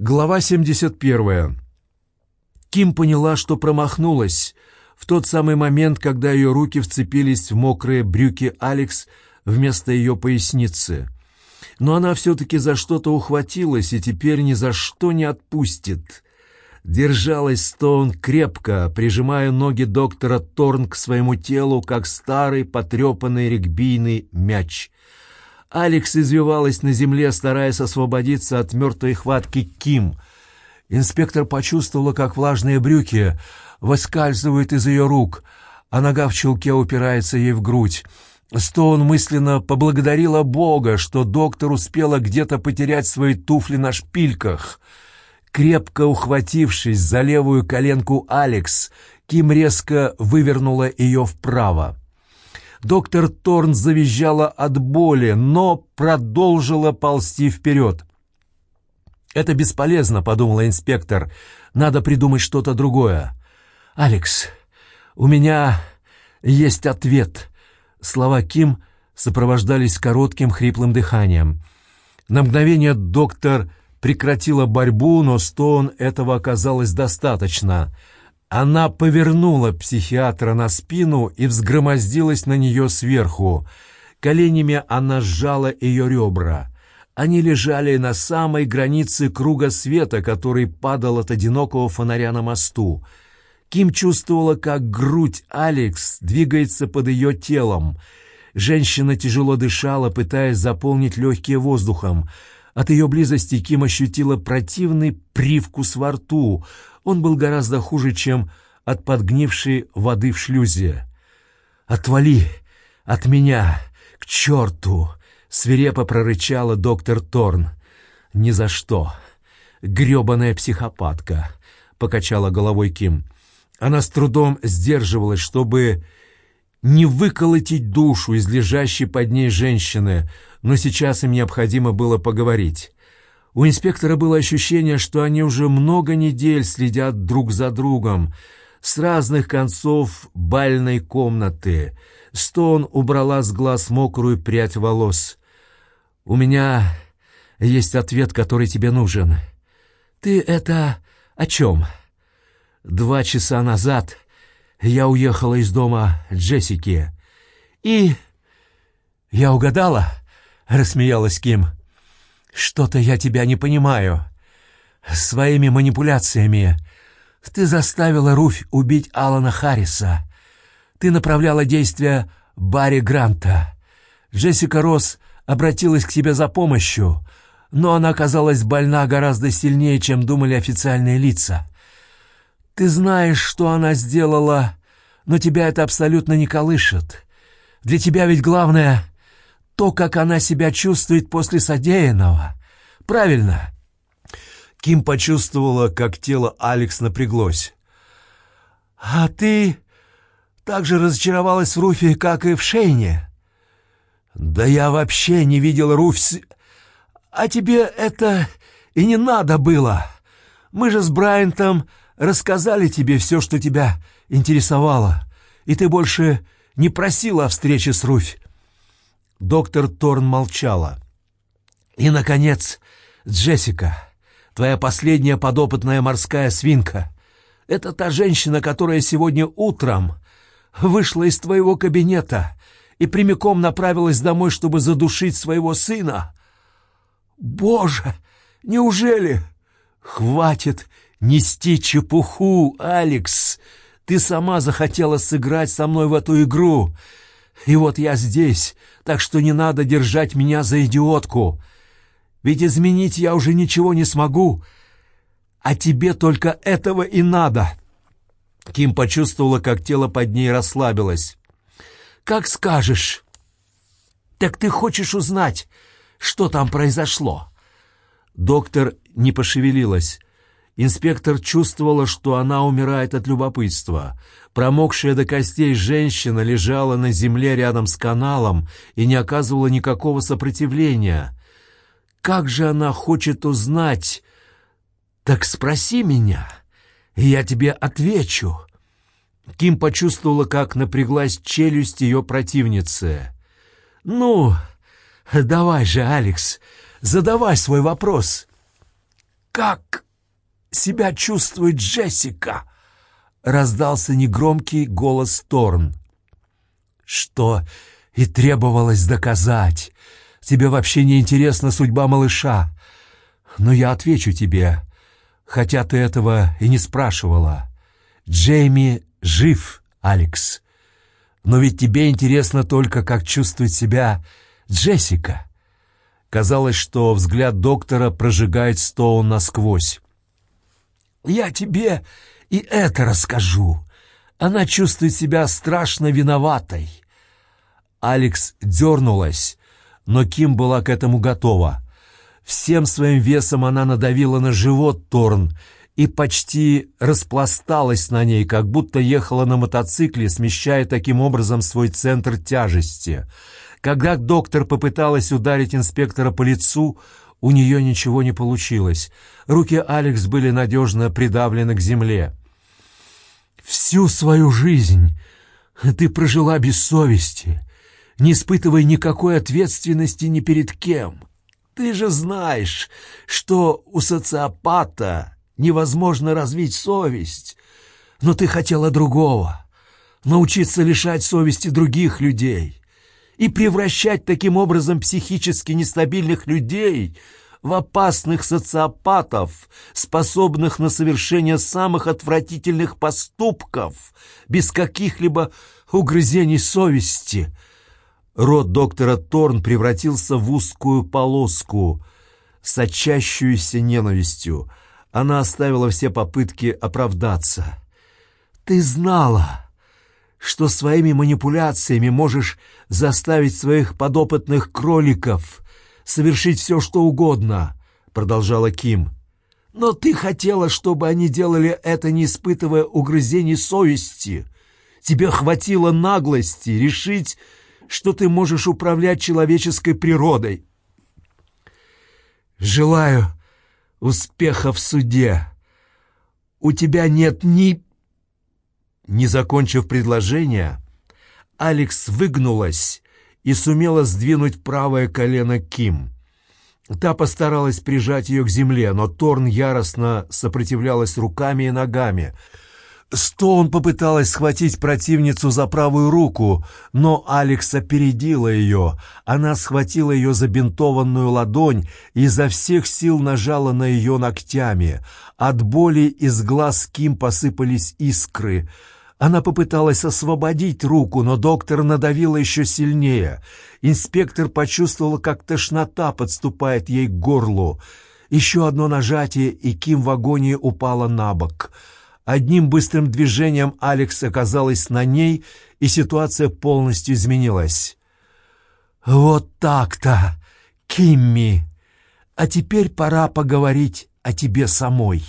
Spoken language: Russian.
Глава 71. Ким поняла, что промахнулась в тот самый момент, когда ее руки вцепились в мокрые брюки Алекс вместо ее поясницы. Но она все-таки за что-то ухватилась и теперь ни за что не отпустит. Держалась Стоун крепко, прижимая ноги доктора Торн к своему телу, как старый потрепанный регбийный мяч. Алекс извивалась на земле, стараясь освободиться от мертвой хватки Ким. Инспектор почувствовала, как влажные брюки выскальзывают из ее рук, а нога в чулке упирается ей в грудь. Стоун мысленно поблагодарила Бога, что доктор успела где-то потерять свои туфли на шпильках. Крепко ухватившись за левую коленку Алекс, Ким резко вывернула ее вправо. Доктор Торн завизжала от боли, но продолжила ползти вперед. «Это бесполезно», — подумала инспектор. «Надо придумать что-то другое». «Алекс, у меня есть ответ». Слова Ким сопровождались коротким хриплым дыханием. На мгновение доктор прекратила борьбу, но Стоун этого оказалось достаточно — она повернула психиатра на спину и взгромоздилась на нее сверху. Коленями она сжала ее ребра. Они лежали на самой границе круга света, который падал от одинокого фонаря на мосту. Ким чувствовала, как грудь Алекс двигается под ее телом. Женщина тяжело дышала, пытаясь заполнить легкие воздухом. От ее близости Ким ощутила противный привкус во рту — он был гораздо хуже, чем от подгнившей воды в шлюзе. «Отвали от меня, к черту!» — свирепо прорычала доктор Торн. «Ни за что! грёбаная психопатка!» — покачала головой Ким. Она с трудом сдерживалась, чтобы не выколотить душу из лежащей под ней женщины, но сейчас им необходимо было поговорить. У инспектора было ощущение, что они уже много недель следят друг за другом с разных концов бальной комнаты. Стоун убрала с глаз мокрую прядь волос. «У меня есть ответ, который тебе нужен. Ты это о чем?» «Два часа назад я уехала из дома Джессики. И...» «Я угадала?» — рассмеялась Ким. «Что-то я тебя не понимаю. Своими манипуляциями ты заставила Руфь убить Алана Харриса. Ты направляла действия Барри Гранта. Джессика Росс обратилась к тебе за помощью, но она оказалась больна гораздо сильнее, чем думали официальные лица. Ты знаешь, что она сделала, но тебя это абсолютно не колышет. Для тебя ведь главное то, как она себя чувствует после содеянного. Правильно. Ким почувствовала, как тело Алекс напряглось. А ты так же разочаровалась в Руфе, как и в Шейне? Да я вообще не видел Руфь с... А тебе это и не надо было. Мы же с Брайантом рассказали тебе все, что тебя интересовало, и ты больше не просила о встрече с Руфь. Доктор Торн молчала. «И, наконец, Джессика, твоя последняя подопытная морская свинка. Это та женщина, которая сегодня утром вышла из твоего кабинета и прямиком направилась домой, чтобы задушить своего сына. Боже, неужели? Хватит нести чепуху, Алекс. Ты сама захотела сыграть со мной в эту игру. И вот я здесь, так что не надо держать меня за идиотку. Ведь изменить я уже ничего не смогу, а тебе только этого и надо». Ким почувствовала, как тело под ней расслабилось. «Как скажешь. Так ты хочешь узнать, что там произошло?» Доктор не пошевелилась. Инспектор чувствовала, что она умирает от любопытства. Промокшая до костей женщина лежала на земле рядом с каналом и не оказывала никакого сопротивления. Как же она хочет узнать? Так спроси меня, и я тебе отвечу. Ким почувствовала, как напряглась челюсть ее противницы. «Ну, давай же, Алекс, задавай свой вопрос». как себя чувствует Джессика?» — раздался негромкий голос Торн. «Что и требовалось доказать. Тебе вообще не интересна судьба малыша. Но я отвечу тебе, хотя ты этого и не спрашивала. Джейми жив, Алекс. Но ведь тебе интересно только, как чувствует себя Джессика». Казалось, что взгляд доктора прожигает Стоун насквозь. «Я тебе и это расскажу. Она чувствует себя страшно виноватой». Алекс дернулась, но Ким была к этому готова. Всем своим весом она надавила на живот Торн и почти распласталась на ней, как будто ехала на мотоцикле, смещая таким образом свой центр тяжести — когда доктор попыталась ударить инспектора по лицу, у нее ничего не получилось. Руки Алекс были надежно придавлены к земле. «Всю свою жизнь ты прожила без совести, не испытывая никакой ответственности ни перед кем. Ты же знаешь, что у социопата невозможно развить совесть, но ты хотела другого — научиться лишать совести других людей» и превращать таким образом психически нестабильных людей в опасных социопатов, способных на совершение самых отвратительных поступков, без каких-либо угрызений совести. Рот доктора Торн превратился в узкую полоску, сочащуюся ненавистью. Она оставила все попытки оправдаться. «Ты знала!» Что своими манипуляциями можешь заставить своих подопытных кроликов совершить все, что угодно», — продолжала Ким. «Но ты хотела, чтобы они делали это, не испытывая угрызений совести. Тебе хватило наглости решить, что ты можешь управлять человеческой природой. Желаю успеха в суде. У тебя нет ни не закончив предложение, Алекс выгнулась и сумела сдвинуть правое колено Ким. Та постаралась прижать ее к земле, но Торн яростно сопротивлялась руками и ногами. Стоун попыталась схватить противницу за правую руку, но Алекс опередила ее. Она схватила ее забинтованную ладонь и изо всех сил нажала на ее ногтями. От боли из глаз Ким посыпались искры — она попыталась освободить руку, но доктор надавила еще сильнее. Инспектор почувствовала, как тошнота подступает ей к горлу. Еще одно нажатие, и Ким в агонии упала на бок. Одним быстрым движением Алекс оказалась на ней, и ситуация полностью изменилась. «Вот так-то, Кимми! А теперь пора поговорить о тебе самой».